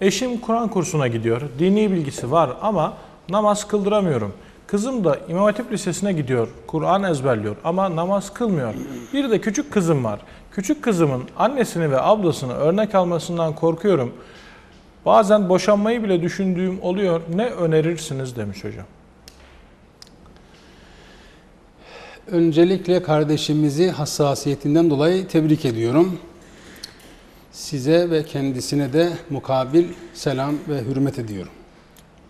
Eşim Kur'an kursuna gidiyor. Dini bilgisi var ama namaz kıldıramıyorum. Kızım da İmam Hatip Lisesi'ne gidiyor. Kur'an ezberliyor ama namaz kılmıyor. Bir de küçük kızım var. Küçük kızımın annesini ve ablasını örnek almasından korkuyorum. Bazen boşanmayı bile düşündüğüm oluyor. Ne önerirsiniz demiş hocam. Öncelikle kardeşimizi hassasiyetinden dolayı tebrik ediyorum. Size ve kendisine de mukabil selam ve hürmet ediyorum.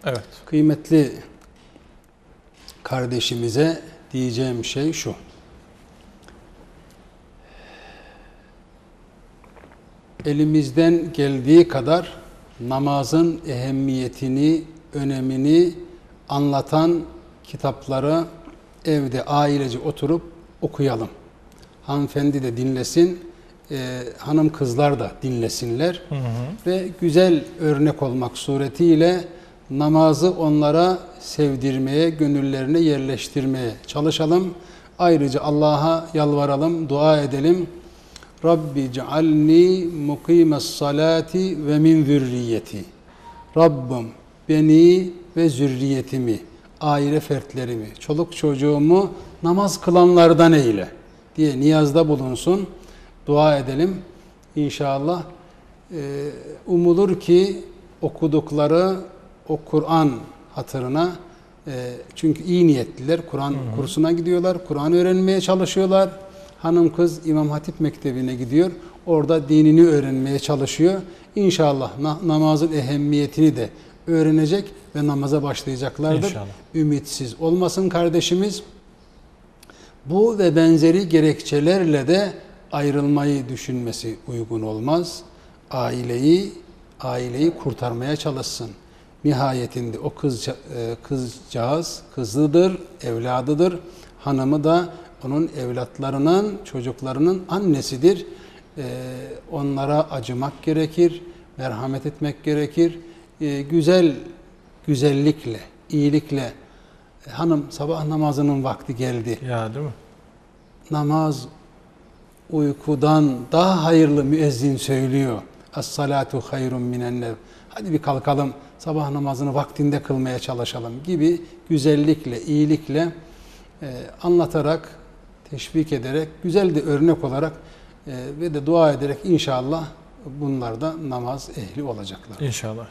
Evet. Kıymetli kardeşimize diyeceğim şey şu. Elimizden geldiği kadar namazın ehemmiyetini, önemini anlatan kitapları evde ailece oturup okuyalım. Hanımefendi de dinlesin, e, hanım kızlar da dinlesinler Hı hı. ve güzel örnek olmak suretiyle namazı onlara sevdirmeye, gönüllerine yerleştirmeye çalışalım. Ayrıca Allah'a yalvaralım, dua edelim. Rabbi cealni mukimes salati ve min zürriyeti. Rabbim beni ve zürriyetimi, aile fertlerimi, çoluk çocuğumu namaz kılanlardan eyle diye niyazda bulunsun. Dua edelim. İnşallah e, umulur ki okudukları o Kur'an hatırına e, çünkü iyi niyetliler Kur'an kursuna gidiyorlar, Kur'an öğrenmeye çalışıyorlar. Hanım kız İmam Hatip Mektebi'ne gidiyor. Orada dinini öğrenmeye çalışıyor. İnşallah na- namazın ehemmiyetini de öğrenecek ve namaza başlayacaklardır. İnşallah. Ümitsiz olmasın kardeşimiz. Bu ve benzeri gerekçelerle de ayrılmayı düşünmesi uygun olmaz. Aileyi aileyi kurtarmaya çalışsın. Nihayetinde o kız kızcağız kızıdır, evladıdır. Hanımı da onun evlatlarının, çocuklarının annesidir. Ee, onlara acımak gerekir, merhamet etmek gerekir. Ee, güzel güzellikle, iyilikle hanım sabah namazının vakti geldi Ya değil mi? namaz uykudan daha hayırlı müezzin söylüyor. Es-salatu hayrun minennev. Hadi bir kalkalım sabah namazını vaktinde kılmaya çalışalım gibi güzellikle, iyilikle e, anlatarak, teşvik ederek, güzel de örnek olarak e, ve de dua ederek inşallah bunlar da namaz ehli olacaklar. İnşallah.